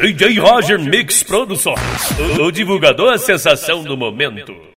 DJ Roger Mix Produções, o divulgador sensação do momento.